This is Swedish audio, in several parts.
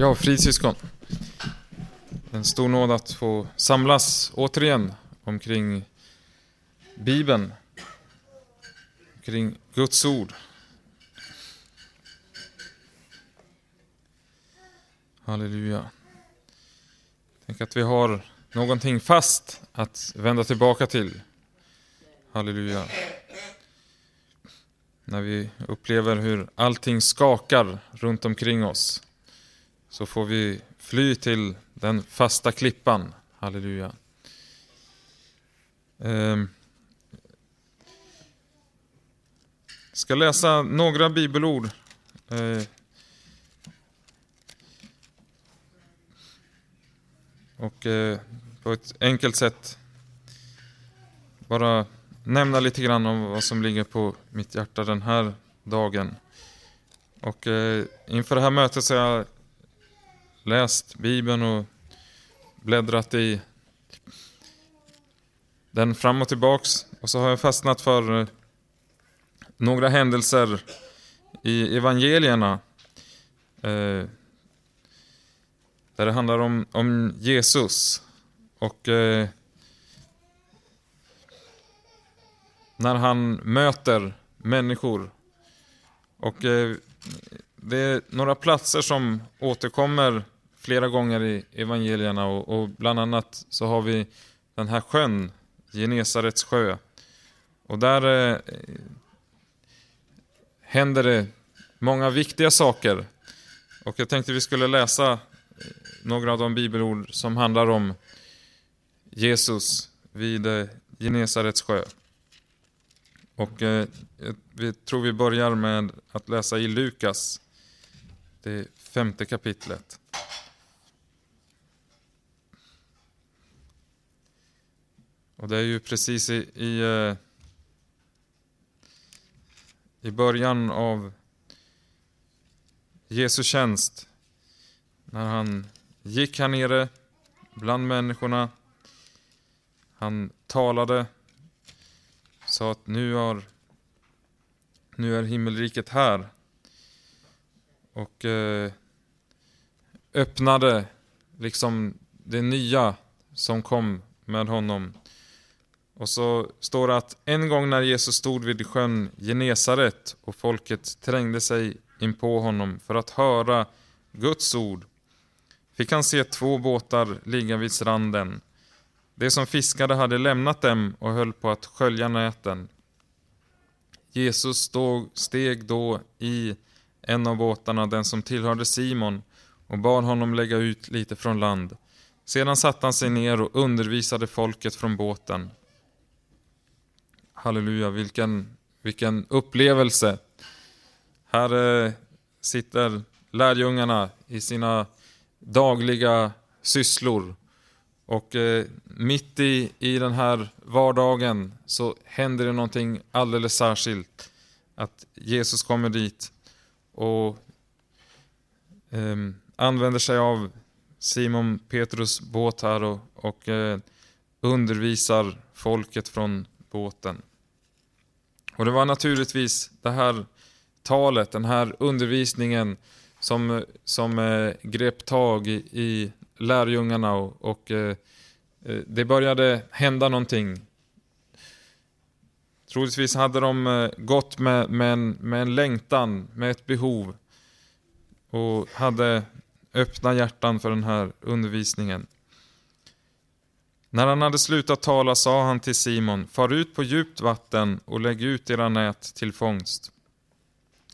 Ja, frisyskon. En stor nåd att få samlas återigen omkring Bibeln. Kring Guds ord. Halleluja. Tänk att vi har någonting fast att vända tillbaka till. Halleluja. När vi upplever hur allting skakar runt omkring oss så får vi fly till den fasta klippan. Halleluja. Jag ska läsa några bibelord. Eh. Och eh, på ett enkelt sätt bara nämna lite grann om vad som ligger på mitt hjärta den här dagen. Och eh, inför det här mötet så har jag läst Bibeln och bläddrat i den fram och tillbaks. Och så har jag fastnat för eh, några händelser i evangelierna. Eh, där det handlar om, om Jesus. Och eh, när han möter människor. Och eh, det är några platser som återkommer flera gånger i evangelierna och, och bland annat så har vi den här sjön, Genesarets sjö. Och där eh, händer det många viktiga saker. Och jag tänkte vi skulle läsa eh, några av de bibelord som handlar om Jesus vid eh, Genesarets sjö. Och eh, vi tror vi börjar med att läsa i Lukas, det femte kapitlet. Och det är ju precis i, i, eh, i början av Jesu tjänst, när han gick här nere bland människorna. Han talade, sa att nu, har, nu är himmelriket här. Och eh, öppnade liksom det nya som kom med honom. Och så står det att en gång när Jesus stod vid sjön Genesaret och folket trängde sig in på honom för att höra Guds ord fick han se två båtar ligga vid stranden. De som fiskade hade lämnat dem och höll på att skölja näten. Jesus stod, steg då i en av båtarna, den som tillhörde Simon, och bad honom lägga ut lite från land. Sedan satte han sig ner och undervisade folket från båten. Halleluja, vilken, vilken upplevelse. Här eh, sitter lärjungarna i sina dagliga sysslor. Och eh, mitt i, i den här vardagen så händer det någonting alldeles särskilt. Att Jesus kommer dit och um, använder sig av Simon Petrus båt här och, och uh, undervisar folket från båten. Och det var naturligtvis det här talet, den här undervisningen som, som eh, grep tag i, i lärjungarna och, och eh, eh det började hända någonting. Troligtvis hade de eh, gått med, med, en, med en längtan, med ett behov och hade öppna hjärtan för den här undervisningen. När han hade slutat tala sa han till Simon, far ut på djupt vatten och lägg ut era nät till fångst.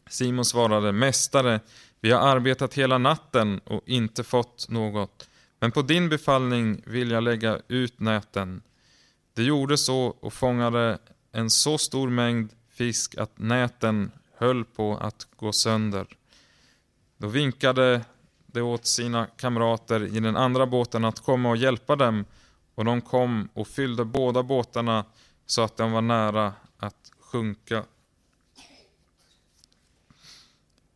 Simon svarade, Mästare, vi har arbetat hela natten och inte fått något, men på din befallning vill jag lägga ut näten. De gjorde så och fångade en så stor mängd fisk att näten höll på att gå sönder. Då vinkade de åt sina kamrater i den andra båten att komma och hjälpa dem och de kom och fyllde båda båtarna så att de var nära att sjunka.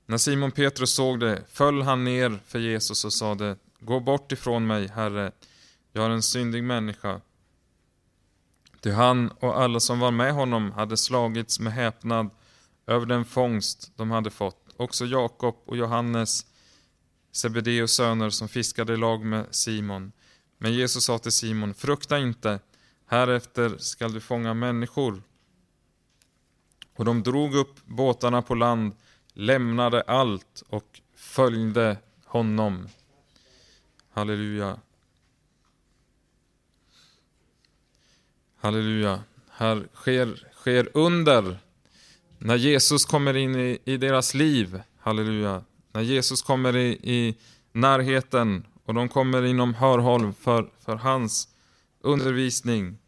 När Simon Petrus såg det föll han ner för Jesus och sade Gå bort ifrån mig, Herre, jag är en syndig människa. Ty han och alla som var med honom hade slagits med häpnad över den fångst de hade fått. Också Jakob och Johannes, Sebedeus söner som fiskade i lag med Simon. Men Jesus sa till Simon, frukta inte, härefter skall du fånga människor. Och de drog upp båtarna på land, lämnade allt och följde honom. Halleluja. Halleluja. Här sker, sker under när Jesus kommer in i, i deras liv. Halleluja. När Jesus kommer i, i närheten och de kommer inom hörhåll för, för hans undervisning.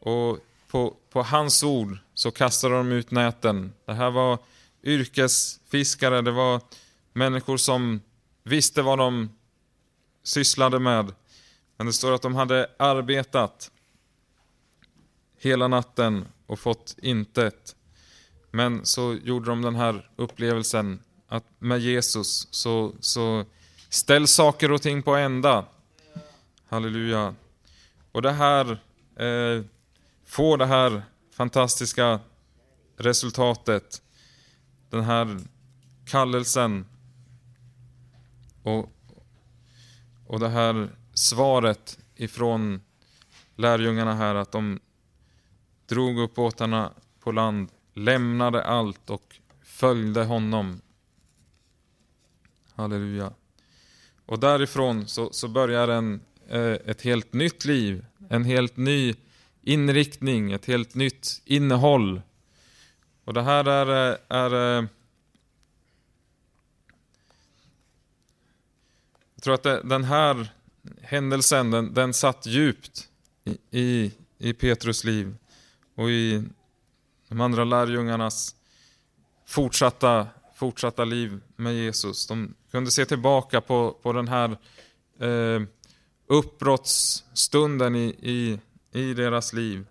Och på, på hans ord så kastade de ut näten. Det här var yrkesfiskare, det var människor som visste vad de sysslade med. Men det står att de hade arbetat hela natten och fått intet. Men så gjorde de den här upplevelsen att med Jesus så, så ställs saker och ting på ända. Halleluja. Och det här eh, får det här fantastiska resultatet. Den här kallelsen och, och det här svaret ifrån lärjungarna här att de drog upp båtarna på land, lämnade allt och följde honom. Halleluja. Och därifrån så, så börjar en, eh, ett helt nytt liv, en helt ny inriktning, ett helt nytt innehåll. Och det här är, eh, är, eh, Jag tror att det, den här händelsen, den, den satt djupt i, i, i Petrus liv och i de andra lärjungarnas fortsatta, fortsatta liv med Jesus. De kunde se tillbaka på, på den här eh, uppbrottsstunden i, i, i deras liv.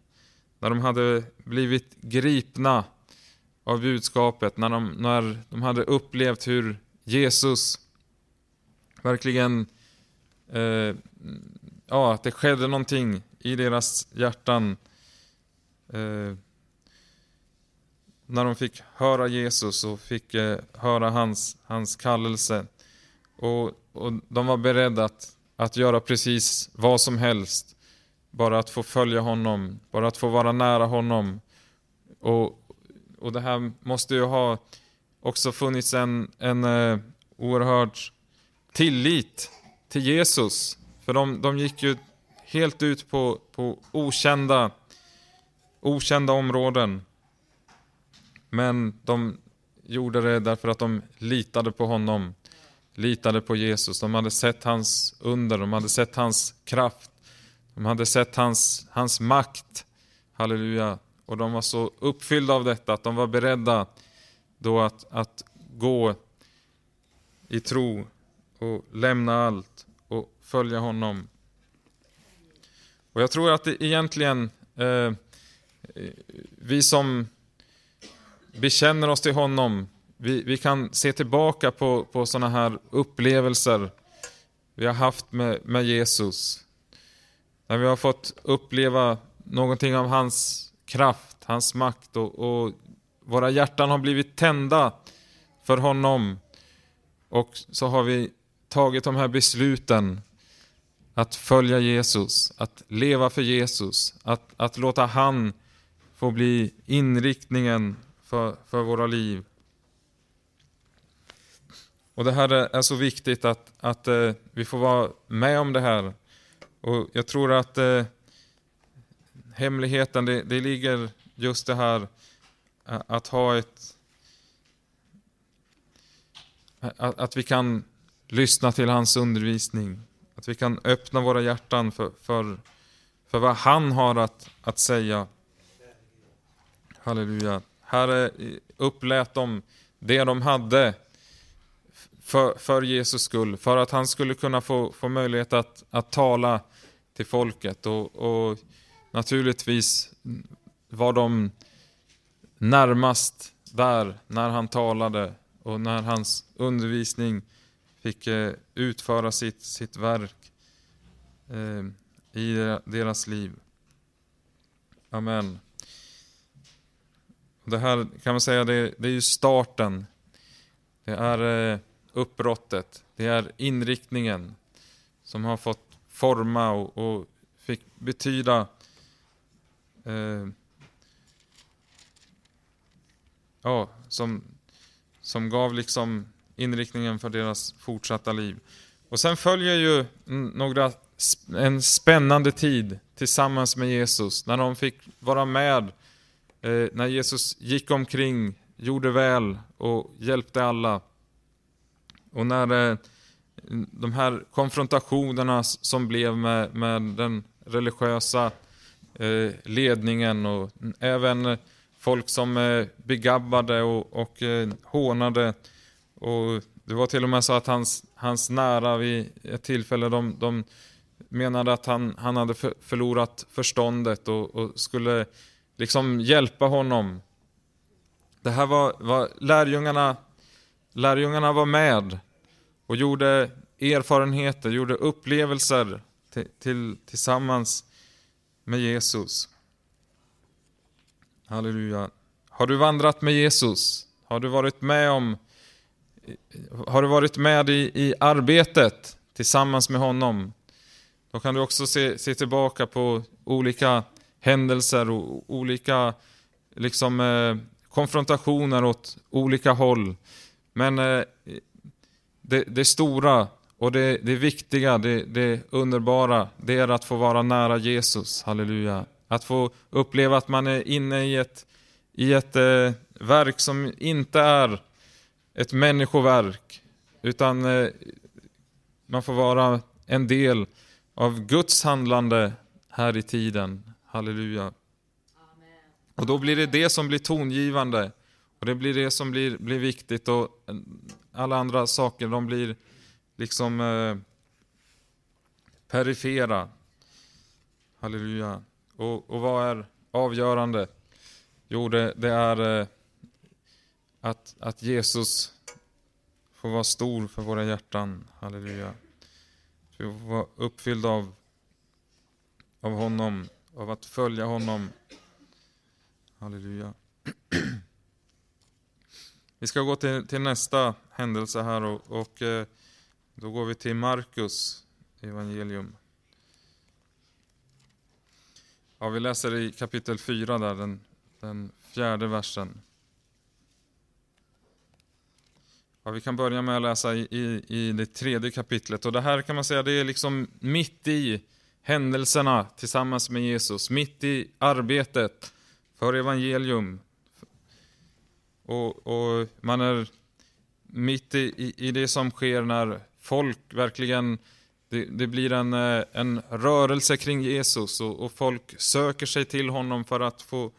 När de hade blivit gripna av budskapet, när de, när de hade upplevt hur Jesus verkligen, eh, ja, att det skedde någonting i deras hjärtan. Eh, när de fick höra Jesus och fick eh, höra hans, hans kallelse. Och, och de var beredda att, att göra precis vad som helst. Bara att få följa honom, bara att få vara nära honom. Och, och det här måste ju ha också funnits en, en eh, oerhörd tillit till Jesus. För de, de gick ju helt ut på, på okända, okända områden. Men de gjorde det därför att de litade på honom, litade på Jesus. De hade sett hans under, de hade sett hans kraft, de hade sett hans, hans makt. Halleluja. Och de var så uppfyllda av detta att de var beredda då att, att gå i tro och lämna allt och följa honom. Och jag tror att det egentligen eh, vi som bekänner oss till honom, vi, vi kan se tillbaka på, på sådana här upplevelser vi har haft med, med Jesus. När vi har fått uppleva någonting av hans kraft, hans makt och, och våra hjärtan har blivit tända för honom. Och så har vi tagit de här besluten att följa Jesus, att leva för Jesus, att, att låta han får bli inriktningen för, för våra liv. Och Det här är så viktigt att, att eh, vi får vara med om det här. Och Jag tror att eh, hemligheten, det, det ligger just det här att ha ett... Att, att vi kan lyssna till hans undervisning. Att vi kan öppna våra hjärtan för, för, för vad han har att, att säga. Halleluja. Herre, upplät dem det de hade för, för Jesus skull. För att han skulle kunna få, få möjlighet att, att tala till folket. Och, och naturligtvis var de närmast där när han talade och när hans undervisning fick eh, utföra sitt, sitt verk eh, i deras liv. Amen. Det här kan man säga, det, det är ju starten. Det är, eh, uppbrottet. Det är inriktningen som har fått forma och, och fick betyda eh, ja, som, som gav liksom inriktningen för deras fortsatta liv. Och sen följer ju några, en spännande tid tillsammans med Jesus, när de fick vara med, eh, när Jesus gick omkring, gjorde väl och hjälpte alla. Och när eh, de här konfrontationerna som blev med, med den religiösa eh, ledningen och även eh, folk som eh, begabbade och, och eh, hånade. Och det var till och med så att hans, hans nära vid ett tillfälle, de, de menade att han, han hade förlorat förståndet och, och, skulle liksom hjälpa honom. Det här var, var lärjungarna, lärjungarna var med och gjorde erfarenheter, gjorde upplevelser till, till, tillsammans med Jesus. Halleluja. Har du vandrat med Jesus? Har du varit med om har du varit med i, i arbetet tillsammans med honom? Då kan du också se, se tillbaka på olika händelser och olika liksom, eh, konfrontationer åt olika håll. Men eh, det, det, stora och det, det viktiga, det, det, underbara, det är att få vara nära Jesus. Halleluja. Att få uppleva att man är inne i ett, i ett eh, verk som inte är ett människoverk, utan eh, man får vara en del av Guds handlande här i tiden. Halleluja. Och då blir det det som blir tongivande och det blir det som blir, blir viktigt och alla andra saker de blir liksom eh, perifera. Halleluja. Och, och vad är avgörande? Jo, det, det är eh, att, att Jesus får vara stor för våra hjärtan. Halleluja. Vi får vara uppfyllda av, av honom, av att följa honom. Halleluja. Vi ska gå till, till nästa händelse här och, och eh, då går vi till Markus evangelium. Ja, vi läser i kapitel 4 där, den, den fjärde versen. Ja, vi kan börja med att läsa i, i, i, det tredje kapitlet. Och Det här kan man säga det är liksom mitt i händelserna tillsammans med Jesus, mitt i arbetet för evangelium. Och, och man är mitt i, i, det som sker när folk verkligen det, det blir en, eh, en rörelse kring Jesus och, och, folk söker sig till honom för att få,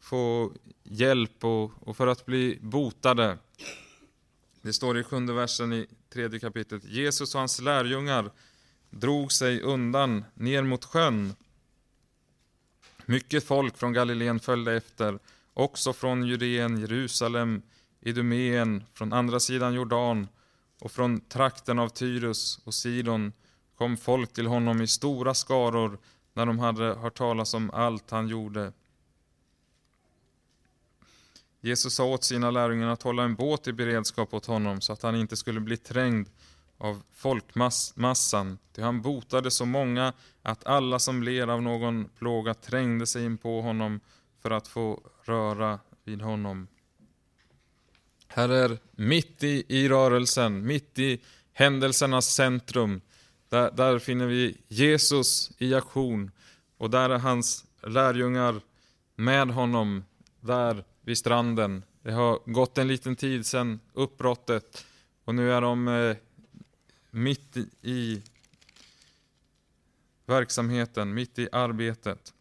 få hjälp och, och för att bli botade. Det står i sjunde versen i tredje kapitlet. Jesus och hans lärjungar drog sig undan ner mot sjön. Mycket folk från Galileen följde efter, också från Judeen, Jerusalem, Idumeen, från andra sidan Jordan och från trakten av Tyrus och Sidon kom folk till honom i stora skaror när de hade hört talas om allt han gjorde. Jesus sa åt sina lärjungar att hålla en båt i beredskap åt honom så att han inte skulle bli trängd av folkmassan, ty han botade så många att alla som led av någon plåga trängde sig in på honom för att få röra vid honom. Här är mitt i, i rörelsen, mitt i händelsernas centrum, där, där finner vi Jesus i aktion och där är hans lärjungar med honom där vid stranden. Det har gått en liten tid sedan uppbrottet och nu är de eh, mitt i verksamheten, mitt i arbetet.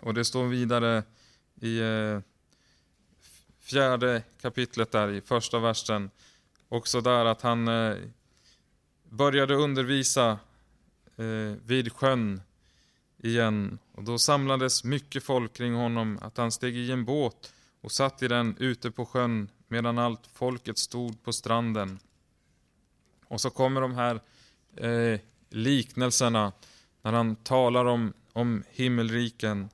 Och det står vidare i eh, fjärde kapitlet där i första versen, också där att han eh, började undervisa eh, vid sjön igen och då samlades mycket folk kring honom att han steg i en båt och satt i den ute på sjön medan allt folket stod på stranden. Och så kommer de här eh, liknelserna när han talar om, om himmelriken.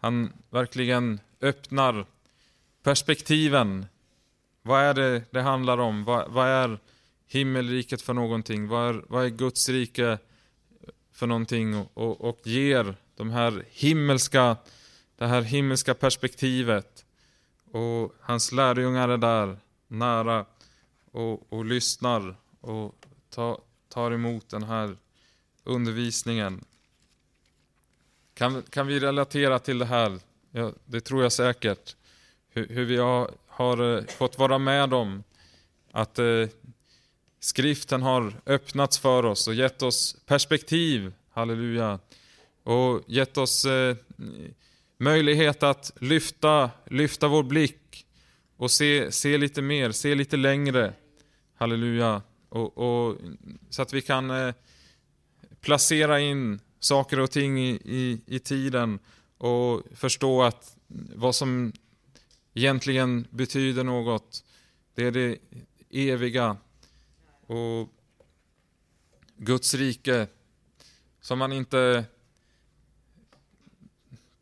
Han verkligen öppnar perspektiven vad är det det handlar om? Vad, vad är himmelriket för någonting? Vad är, vad är Guds rike för någonting? Och, och, och ger de här himmelska, det här himmelska perspektivet. Och hans lärjungar är där nära och, och lyssnar och ta, tar emot den här undervisningen. Kan, kan vi relatera till det här? Ja, det tror jag säkert. Hur, hur vi har, har, eh, fått vara med om att eh, skriften har öppnats för oss och gett oss perspektiv, halleluja, och gett oss eh, möjlighet att lyfta, lyfta vår blick och se, se lite mer, se lite längre, halleluja, och, och så att vi kan eh, placera in saker och ting i, i, i tiden och förstå att vad som egentligen betyder något, det är det eviga. Och Guds rike som man inte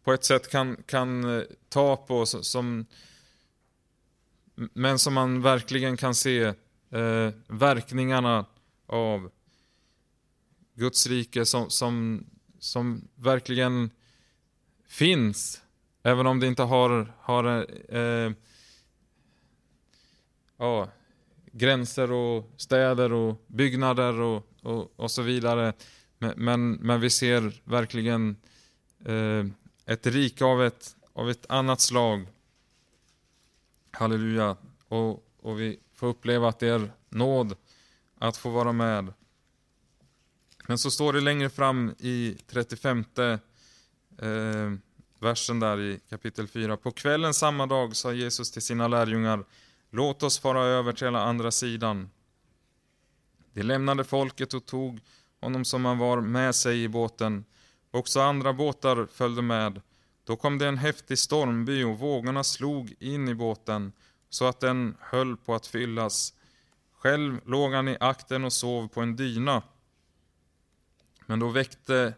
på ett sätt kan, kan eh, ta på som, men som man verkligen kan se eh, verkningarna av Guds rike som, som, som verkligen finns. Även om det inte har, har eh, ja, gränser och städer och byggnader och, och, och så vidare. Men, men, men, vi ser verkligen eh, ett rike av ett, av ett annat slag. Halleluja. Och, och vi få uppleva att det är nåd att få vara med. Men så står det längre fram i 35 eh, versen där i kapitel 4. På kvällen samma dag sa Jesus till sina lärjungar Låt oss fara över till andra sidan. De lämnade folket och tog honom som han var med sig i båten. Också andra båtar följde med. Då kom det en häftig stormby och vågorna slog in i båten så att den höll på att fyllas. Själv låg han i akten och sov på en dyna. Men då väckte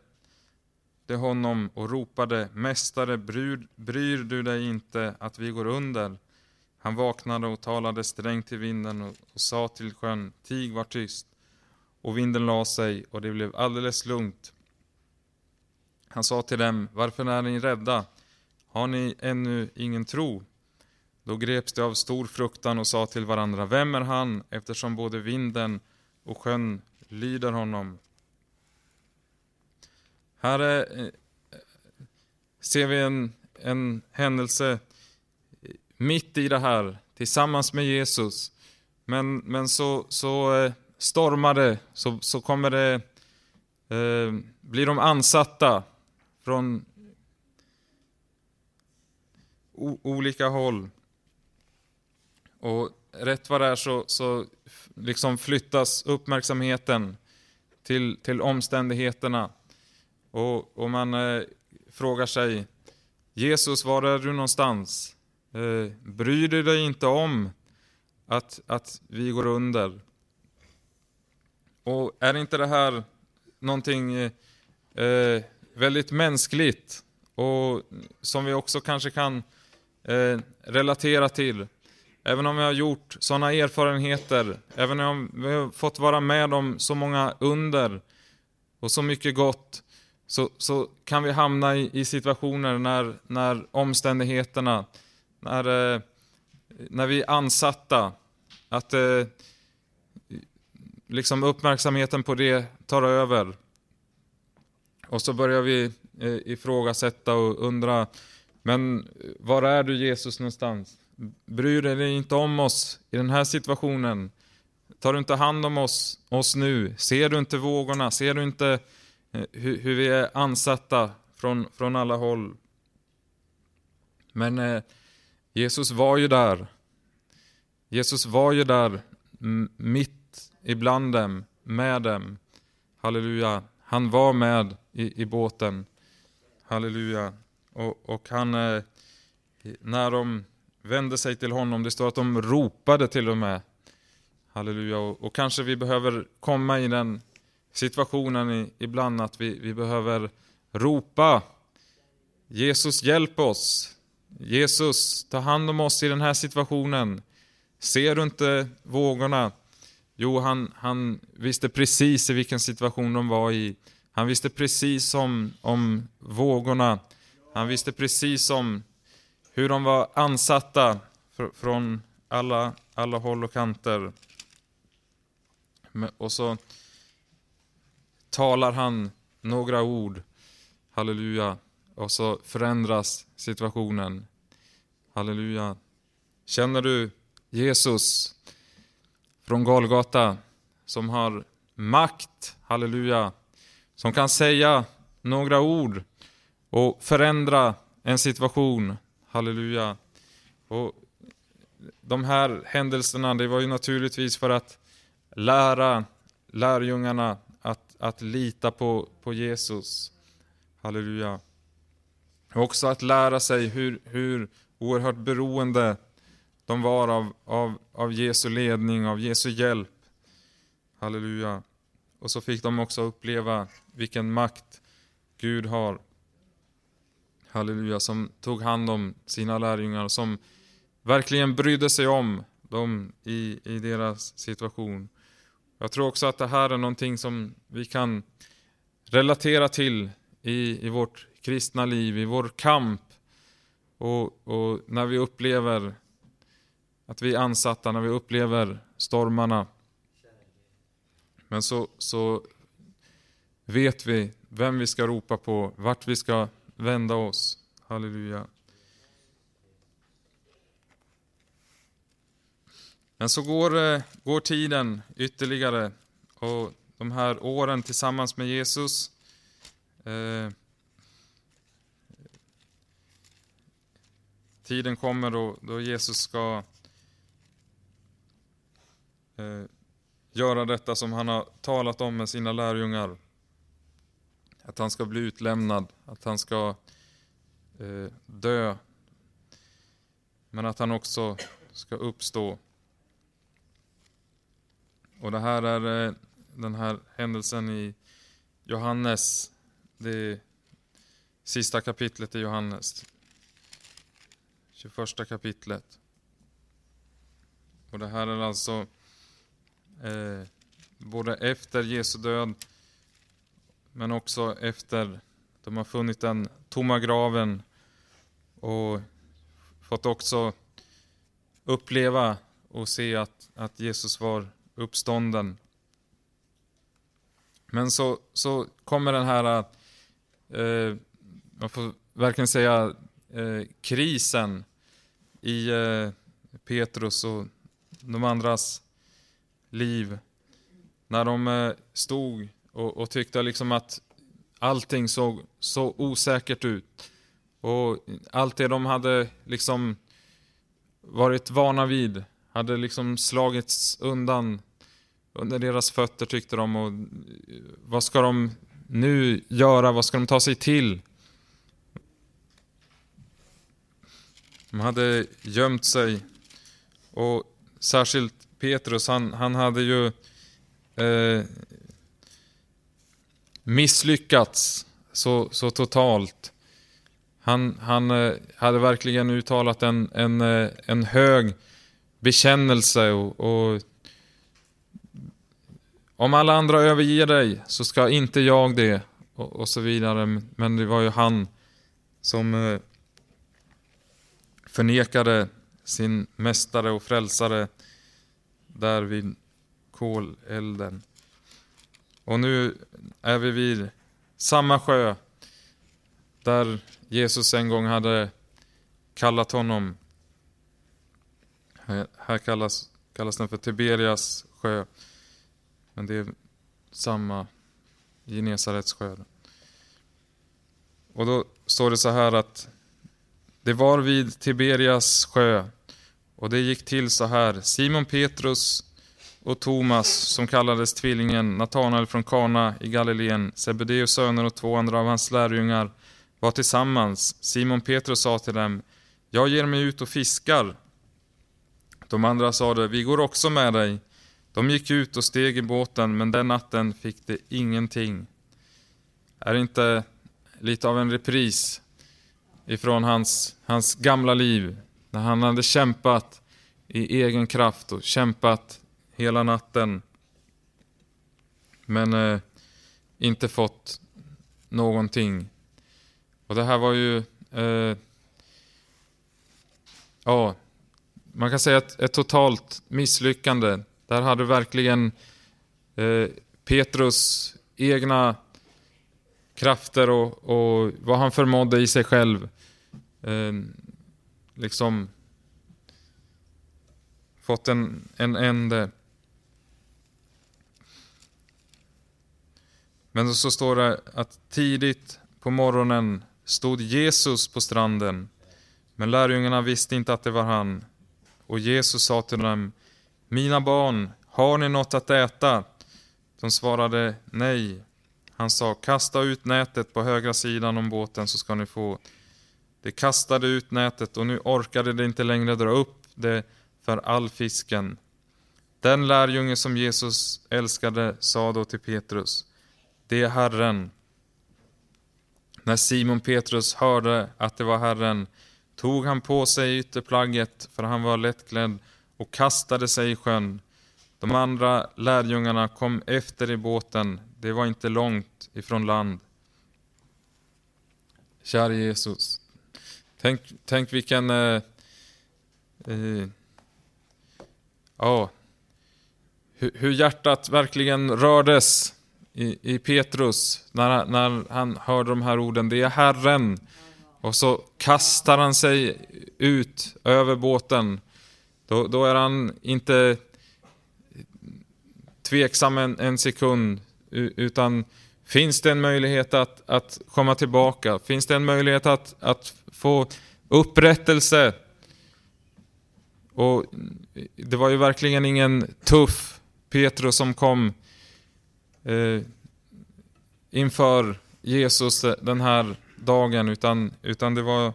de honom och ropade Mästare, bryr, bryr du dig inte att vi går under? Han vaknade och talade strängt till vinden och, och sa till sjön Tig, var tyst. Och vinden la sig och det blev alldeles lugnt. Han sa till dem, varför är ni rädda? Har ni ännu ingen tro? Då greps de av stor fruktan och sa till varandra, vem är han eftersom både vinden och sjön lyder honom? Här är, eh, ser vi en, en händelse mitt i det här, tillsammans med Jesus. Men, men så, så eh, stormar det, så, så kommer det, eh, blir de ansatta från olika håll. Och rätt vad det är så, så liksom flyttas uppmärksamheten till, till omständigheterna. Och, och man eh, frågar sig, Jesus, var är du någonstans? Eh, bryr du dig inte om att, att vi går under? Och är inte det här någonting eh, eh väldigt mänskligt och som vi också kanske kan eh, relatera till? Även om vi har gjort sådana erfarenheter, även om vi har fått vara med om så många under och så mycket gott, så, så kan vi hamna i, i situationer när, när omständigheterna när, eh, när vi är ansatta, att eh, liksom uppmärksamheten på det tar över. Och så börjar vi eh, ifrågasätta och undra, men var är du Jesus någonstans? Bryr du dig inte om oss i den här situationen? Tar du inte hand om oss, oss nu? Ser du inte vågorna? Ser du inte eh, hur, hur vi är ansatta från, från alla håll? Men eh, Jesus var ju där. Jesus var ju där mitt ibland dem, med dem. Halleluja. Han var med i, i båten. Halleluja. Och, och han, eh, när de vände sig till honom, det står att de ropade till och med. Halleluja. Och, och kanske vi behöver komma i den situationen i, ibland att vi, vi behöver ropa Jesus hjälp oss. Jesus, ta hand om oss i den här situationen. Ser du inte vågorna? Jo, han, han visste precis i vilken situation de var i. Han visste precis om, om vågorna. Han visste precis om hur de var ansatta fr från alla, alla håll och kanter. Och så talar han några ord, halleluja, och så förändras situationen. Halleluja. Känner du Jesus från Golgata som har makt, halleluja, som kan säga några ord och förändra en situation, halleluja. Och de här händelserna, det var ju naturligtvis för att lära lärjungarna att, att lita på, på Jesus. Halleluja. också att lära sig hur, hur oerhört beroende de var av, av, av Jesu ledning, av Jesu hjälp. Halleluja. Och så fick de också uppleva vilken makt Gud har. Halleluja, som tog hand om sina lärjungar, som verkligen brydde sig om dem i, i deras situation. Jag tror också att det här är någonting som vi kan relatera till i, i vårt kristna liv, i vår kamp. Och, och när vi upplever att vi är ansatta, när vi upplever stormarna. Men så, så vet vi vem vi ska ropa på, vart vi ska vända oss. Halleluja. Men så går, eh, går tiden ytterligare och de här åren tillsammans med Jesus eh, Tiden kommer då, då Jesus ska eh, göra detta som han har talat om med sina lärjungar. Att han ska bli utlämnad, att han ska eh, dö. Men att han också ska uppstå. Och det här är eh, den här händelsen i Johannes, det sista kapitlet i Johannes. 21 kapitlet. Och det här är alltså eh, både efter Jesu död men också efter de har funnit den tomma graven och fått också uppleva och se att, att Jesus var uppstånden. Men så, så kommer den här, eh, man får verkligen säga, eh, krisen i eh, Petrus och de andras liv. När de eh, stod och, och tyckte liksom att allting såg så osäkert ut. Och allt det de hade liksom varit vana vid hade liksom slagits undan under deras fötter tyckte de. Och eh, vad ska de nu göra? Vad ska de ta sig till? De hade gömt sig. Och särskilt Petrus, han, han hade ju eh, misslyckats så, så totalt. Han, han eh, hade verkligen uttalat en, en, eh, en hög bekännelse och, och om alla andra överger dig så ska inte jag det och, och så vidare. Men det var ju han som eh, förnekade sin mästare och frälsare där vid kolelden. Och nu är vi vid samma sjö där Jesus en gång hade kallat honom. Här kallas, kallas den för Tiberias sjö. Men det är samma Genesarets sjö. Och då står det så här att det var vid Tiberias sjö och det gick till så här. Simon Petrus och Thomas, som kallades tvillingen, Natanael från Kana i Galileen, Sebedeus söner och två andra av hans lärjungar var tillsammans. Simon Petrus sa till dem, jag ger mig ut och fiskar. De andra sade, vi går också med dig. De gick ut och steg i båten, men den natten fick de ingenting. Är det inte lite av en repris ifrån hans, hans gamla liv, när han hade kämpat i egen kraft och kämpat hela natten. Men eh, inte fått någonting. Och det här var ju, eh, ja, man kan säga ett, ett totalt misslyckande. Där hade verkligen eh, Petrus egna krafter och, och, vad han förmådde i sig själv eh, liksom fått en, en ände. Men så står det att tidigt på morgonen stod Jesus på stranden, men lärjungarna visste inte att det var han. Och Jesus sa till dem, Mina barn, har ni något att äta? De svarade nej. Han sa, kasta ut nätet på högra sidan om båten så ska ni få. De kastade ut nätet och nu orkade de inte längre dra upp det för all fisken. Den lärjunge som Jesus älskade sa då till Petrus, det är Herren. När Simon Petrus hörde att det var Herren tog han på sig ytterplagget, för han var lättklädd, och kastade sig i sjön. De andra lärjungarna kom efter i båten, det var inte långt ifrån land. Kära Jesus, tänk, tänk vilken... Eh, eh, ja, hur, hur hjärtat verkligen rördes i, i Petrus när, när han hörde de här orden. Det är Herren. Och så kastar han sig ut över båten. Då, då är han inte tveksam en, en sekund, utan finns det en möjlighet att, att komma tillbaka? Finns det en möjlighet att, att få upprättelse? Och det var ju verkligen ingen tuff Petrus som kom eh, inför Jesus den här dagen, utan, utan det var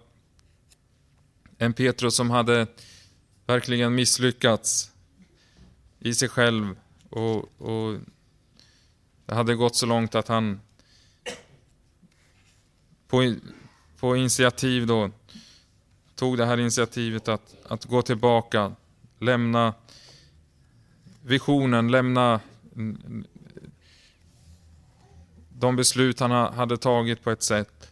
en Petrus som hade verkligen misslyckats i sig själv och, och det hade gått så långt att han på, på initiativ då tog det här initiativet att, att gå tillbaka, lämna visionen, lämna de beslut han hade tagit på ett sätt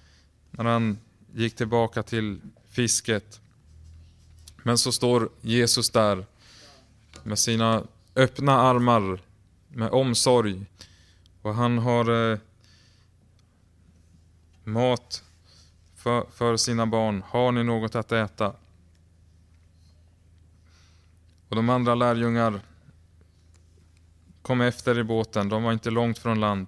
när han gick tillbaka till fisket. Men så står Jesus där med sina öppna armar, med omsorg. Och han har eh, mat för, för sina barn. Har ni något att äta? Och de andra lärjungar kom efter i båten, de var inte långt från land.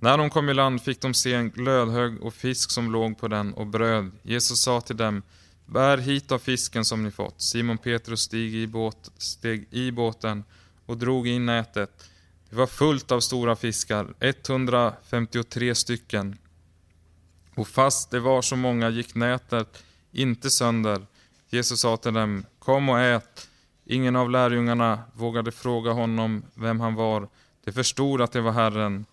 När de kom i land fick de se en glödhög och fisk som låg på den och bröd. Jesus sa till dem, bär hit av fisken som ni fått. Simon Petrus steg i, båt, steg i båten och drog in nätet. Det var fullt av stora fiskar, 153 stycken. Och fast det var så många gick nätet inte sönder. Jesus sa till dem, kom och ät. Ingen av lärjungarna vågade fråga honom vem han var. De förstod att det var Herren.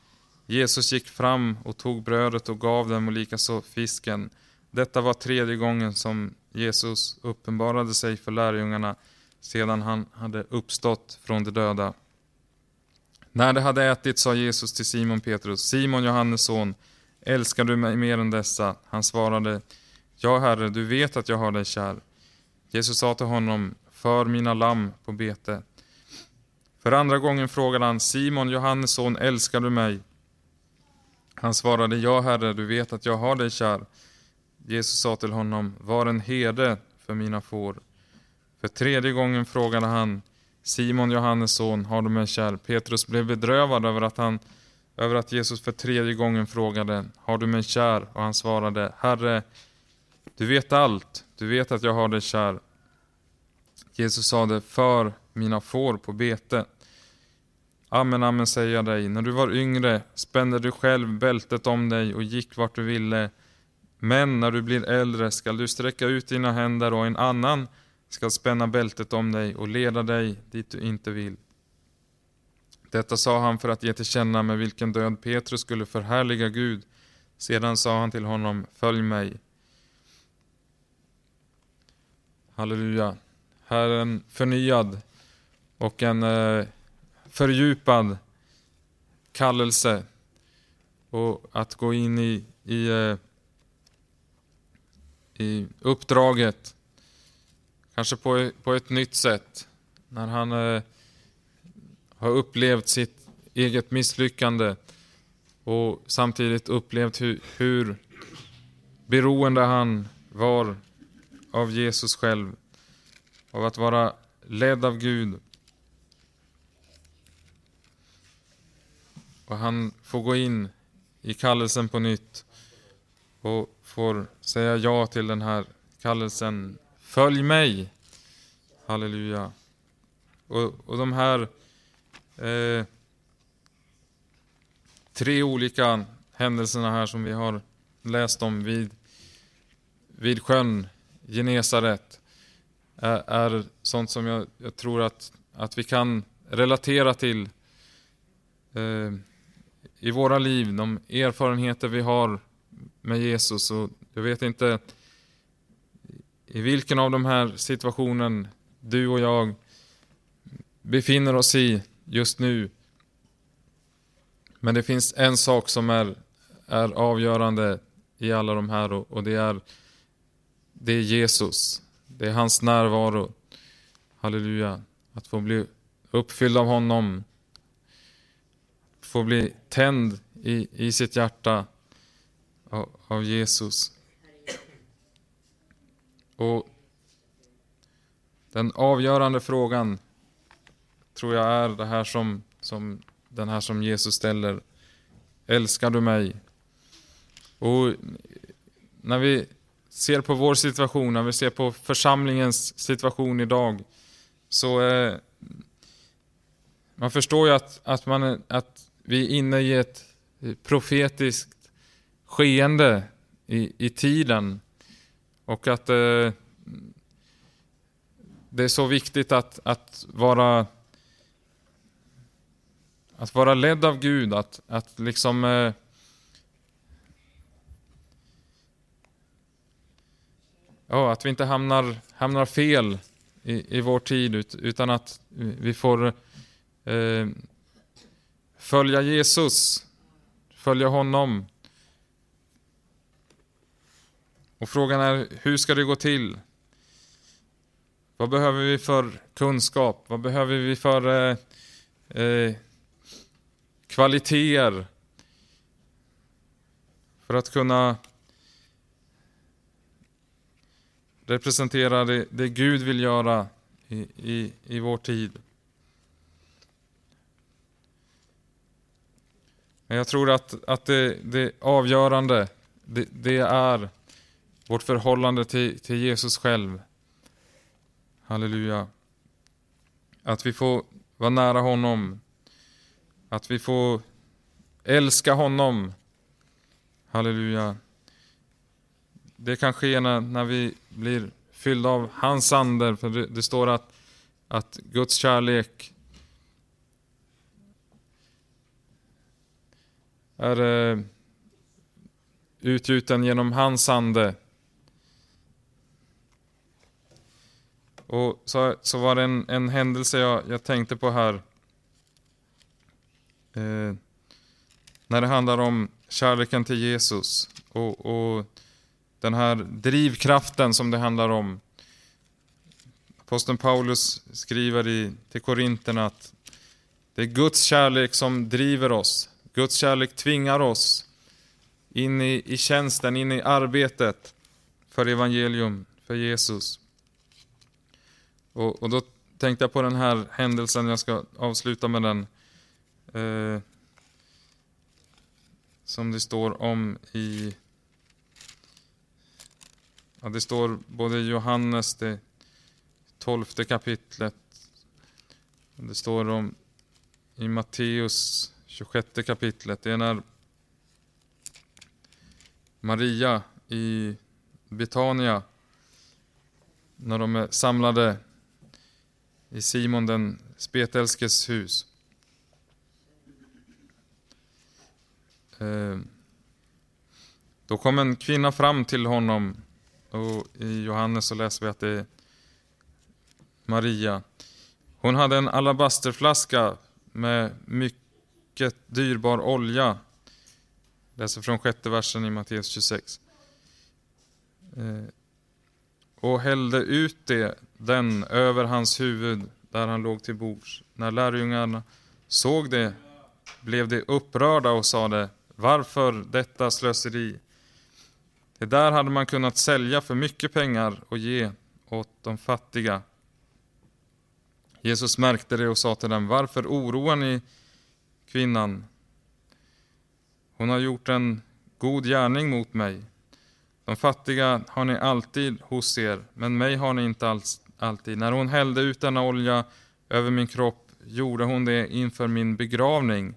Jesus gick fram och tog brödet och gav dem och likaså fisken. Detta var tredje gången som Jesus uppenbarade sig för lärjungarna sedan han hade uppstått från de döda. När de hade ätit sa Jesus till Simon Petrus, Simon Johannes son, älskar du mig mer än dessa? Han svarade, Ja, Herre, du vet att jag har dig kär. Jesus sa till honom, för mina lamm på bete. För andra gången frågade han, Simon, Johannes son, älskar du mig? Han svarade, ja herre, du vet att jag har dig kär. Jesus sa till honom, var en herde för mina får. För tredje gången frågade han, Simon, Johannes son, har du mig kär? Petrus blev bedrövad över att, han, över att Jesus för tredje gången frågade, har du mig kär? Och han svarade, Herre, du vet allt, du vet att jag har dig kär. Jesus sade, för mina får på bete. Amen, amen säger jag dig, när du var yngre spände du själv bältet om dig och gick vart du ville. Men när du blir äldre skall du sträcka ut dina händer och en annan skall spänna bältet om dig och leda dig dit du inte vill. Detta sa han för att ge till känna med vilken död Petrus skulle förhärliga Gud. Sedan sa han till honom, följ mig. Halleluja. här en förnyad och en eh, fördjupad kallelse och att gå in i, i, eh, i uppdraget, kanske på, på ett nytt sätt, när han eh, har upplevt sitt eget misslyckande och samtidigt upplevt hur, hur beroende han var av Jesus själv, av att vara ledd av Gud. Och han får gå in i kallelsen på nytt och får säga ja till den här kallelsen. Följ mig! Halleluja. Och, och de här eh, tre olika händelserna här som vi har läst om vid, vid sjön Genesaret är, är sånt som jag, jag, tror att, att vi kan relatera till eh, i våra liv, de erfarenheter vi har med Jesus. Och jag vet inte i vilken av de här situationen du och jag befinner oss i just nu. Men det finns en sak som är, är avgörande i alla de här och, och det, är, det är Jesus. Det är hans närvaro. Halleluja. Att få bli uppfylld av honom. Få bli tänd i, i sitt hjärta av, av Jesus. Och den avgörande frågan tror jag är det här som, som den här som Jesus ställer. Älskar du mig? Och när vi ser på vår situation, när vi ser på församlingens situation idag, så eh, man förstår ju att, att, man, att vi är inne i ett eh, profetiskt skeende i, i tiden. Och att eh, det är så viktigt att, att vara att vara ledd av Gud, att, att liksom eh, ja, att vi inte hamnar, hamnar fel i, i vår tid utan att vi får eh, följa Jesus, följa honom. Och frågan är, hur ska det gå till? Vad behöver vi för kunskap? Vad behöver vi för eh, eh, kvaliteter för att kunna representera det, det Gud vill göra i, i, i vår tid. Men jag tror att, att det, det avgörande, det, det, är vårt förhållande till, till Jesus själv. Halleluja. Att vi får vara nära honom. Att vi får älska honom. Halleluja. Det kan ske när, när vi blir fyllda av hans ande. För det, det står att, att Guds kärlek är eh, utgjuten genom hans ande. Och så, så var det en, en händelse jag, jag tänkte på här. Eh, när det handlar om kärleken till Jesus och, och den här drivkraften som det handlar om. Aposteln Paulus skriver i, till Korinterna att det är Guds kärlek som driver oss. Guds kärlek tvingar oss in i, i tjänsten, in i arbetet för evangelium, för Jesus. Och, och då tänkte jag på den här händelsen, jag ska avsluta med den. Eh, som det står om i... Ja, det står både i Johannes, det tolfte kapitlet. Det står om i Matteus 26 kapitlet. Det är när Maria i Betania, när de är samlade i Simon den spetälskes hus. Eh, då kom en kvinna fram till honom och i Johannes så läser vi att det är Maria. Hon hade en alabasterflaska med mycket dyrbar olja. Läser från sjätte versen i Matteus 26. Eh, och hällde ut det, den över hans huvud där han låg till bords. När lärjungarna såg det blev de upprörda och sade Varför detta slöseri? Det där hade man kunnat sälja för mycket pengar och ge åt de fattiga. Jesus märkte det och sa till dem, varför oroar ni kvinnan? Hon har gjort en god gärning mot mig. De fattiga har ni alltid hos er, men mig har ni inte alls, alltid. När hon hällde ut denna olja över min kropp gjorde hon det inför min begravning.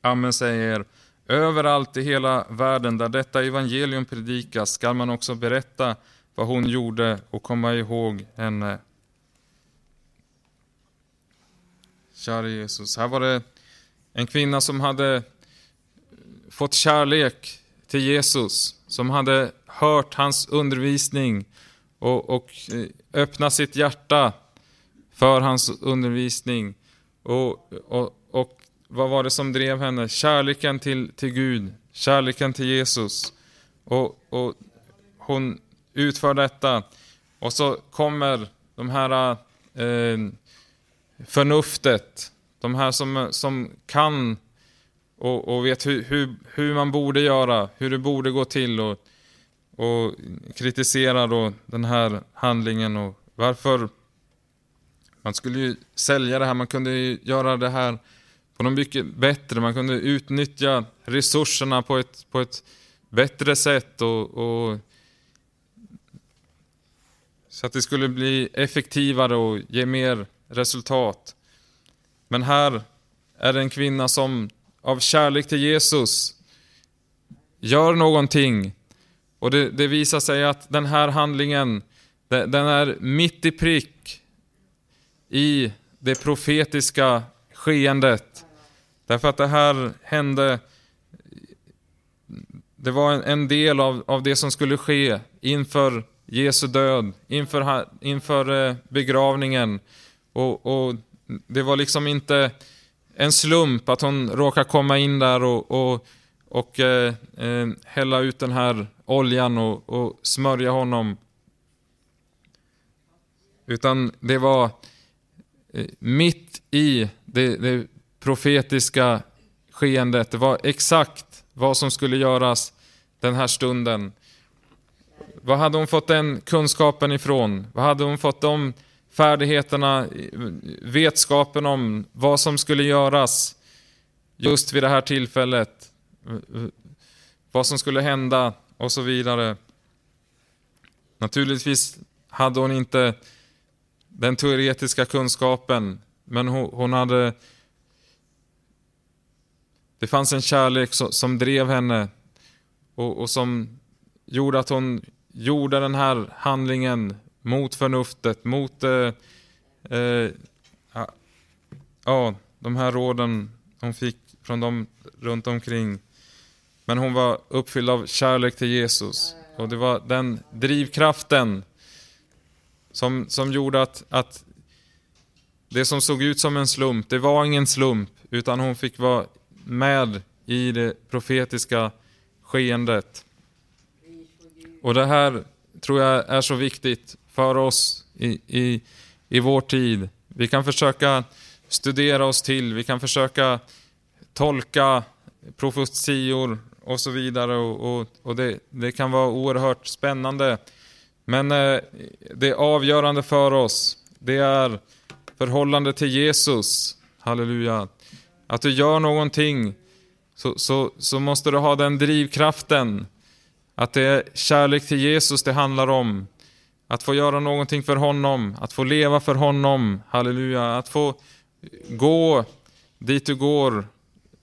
Amen säger er, överallt i hela världen där detta evangelium predikas skall man också berätta vad hon gjorde och komma ihåg henne. Kära Jesus, här var det en kvinna som hade fått kärlek till Jesus, som hade hört hans undervisning och, och eh, öppnat sitt hjärta för hans undervisning. Och, och, och vad var det som drev henne? Kärleken till, till Gud, kärleken till Jesus. Och, och hon utför detta. Och så kommer de här eh, förnuftet, de här som, som kan och, och vet hur, hur, hur, man borde göra, hur det borde gå till och, och kritiserar då den här handlingen och varför man skulle ju sälja det här, man kunde ju göra det här på något mycket bättre, man kunde utnyttja resurserna på ett, på ett bättre sätt och, och så att det skulle bli effektivare och ge mer resultat. Men här är det en kvinna som av kärlek till Jesus gör någonting. Och det, det visar sig att den här handlingen, den är mitt i prick i det profetiska skeendet. Därför att det här hände, det var en del av, av det som skulle ske inför Jesu död, inför, inför eh, begravningen. Och, och det var liksom inte en slump att hon råkade komma in där och, och, och eh, eh, hälla ut den här oljan och, och smörja honom. Utan det var eh, mitt i det, det, profetiska skeendet. Det var exakt vad som skulle göras den här stunden. Var hade hon fått den kunskapen ifrån? Var hade hon fått de färdigheterna, vetskapen om vad som skulle göras just vid det här tillfället. Vad som skulle hända och så vidare. Naturligtvis hade hon inte den teoretiska kunskapen, men hon, hade... Det fanns en kärlek som drev henne och, som gjorde att hon gjorde den här handlingen mot förnuftet, mot eh, eh, ah, ja, de här råden hon fick från dem runt omkring. Men hon var uppfylld av kärlek till Jesus. Och det var den drivkraften som, som gjorde att, att det som såg ut som en slump, det var ingen slump, utan hon fick vara med i det profetiska skeendet. Och det här tror jag är så viktigt för oss i, i, i vår tid. Vi kan försöka studera oss till, vi kan försöka tolka profetior och så vidare och, och, och det, det, kan vara oerhört spännande. Men eh, det avgörande för oss, det är förhållande till Jesus. Halleluja. Att du gör någonting så, så, så måste du ha den drivkraften. Att det är kärlek till Jesus det handlar om. Att få göra någonting för honom, att få leva för honom, halleluja. Att få gå dit du går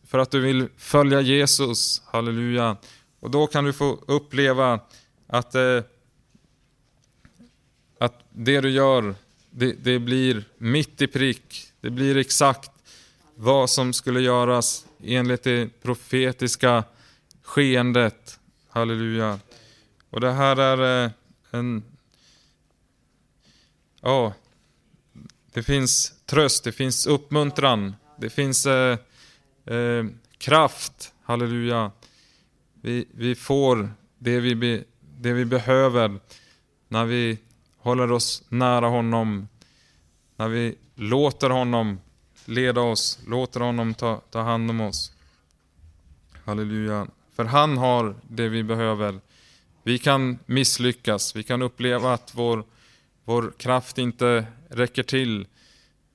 för att du vill följa Jesus, halleluja. Och då kan du få uppleva att, eh, att det du gör, det, det blir mitt i prick. Det blir exakt vad som skulle göras enligt det profetiska skeendet. Halleluja. Och det här är eh, en ja, det finns tröst, det finns uppmuntran, det finns eh, eh, kraft, halleluja. Vi, vi får det vi, be, det vi behöver när vi håller oss nära honom, när vi låter honom leda oss, låter honom ta, ta hand om oss. Halleluja. För han har det vi behöver. Vi kan misslyckas, vi kan uppleva att vår, vår kraft inte räcker till.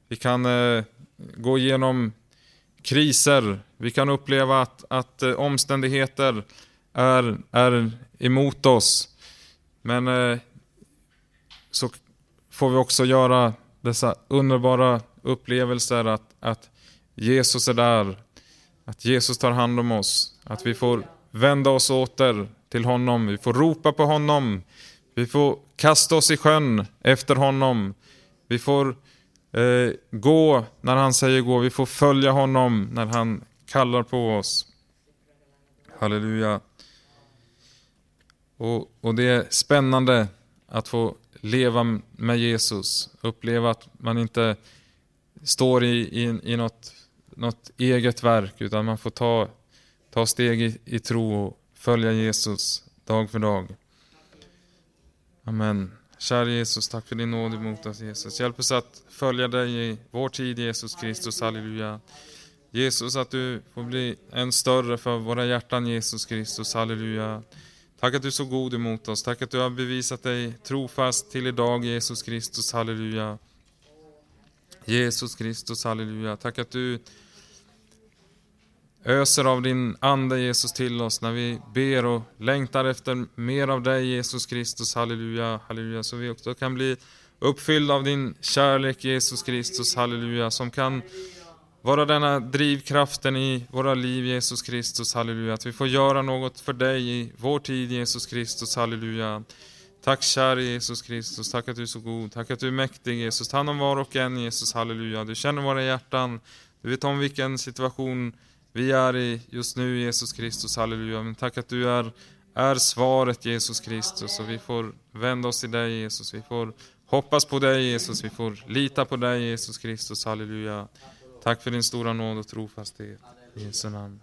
Vi kan eh, gå igenom kriser, vi kan uppleva att, att eh, omständigheter är, är emot oss. Men eh, så får vi också göra dessa underbara upplevelser att, att Jesus är där, att Jesus tar hand om oss, att vi får vända oss åter till honom, vi får ropa på honom, vi får kasta oss i sjön efter honom, vi får eh, gå när han säger gå, vi får följa honom när han kallar på oss. Halleluja. Och, och det är spännande att få leva med Jesus, uppleva att man inte står i, i, i något, något eget verk utan man får ta, ta steg i, i tro och följa Jesus dag för dag. Amen. Kära Jesus, tack för din nåd emot oss Jesus. Hjälp oss att följa dig i vår tid Jesus Kristus, halleluja. Jesus, att du får bli än större för våra hjärtan Jesus Kristus, halleluja. Tack att du är så god emot oss. Tack att du har bevisat dig trofast till idag, Jesus Kristus, halleluja. Jesus Kristus, halleluja. Tack att du öser av din Ande, Jesus, till oss när vi ber och längtar efter mer av dig, Jesus Kristus, halleluja, halleluja. Så vi också kan bli uppfyllda av din kärlek, Jesus Kristus, halleluja, som kan vara denna drivkraften i våra liv, Jesus Kristus, halleluja. Att vi får göra något för dig i vår tid, Jesus Kristus, halleluja. Tack käre Jesus Kristus, tack att du är så god, tack att du är mäktig Jesus. Ta hand om var och en Jesus, halleluja. Du känner våra hjärtan, du vet om vilken situation vi är i just nu Jesus Kristus, halleluja. Men tack att du är, är svaret Jesus Kristus och vi får vända oss till dig Jesus. Vi får hoppas på dig Jesus, vi får lita på dig Jesus Kristus, halleluja. Tack för din stora nåd och trofasthet. I Jesu namn.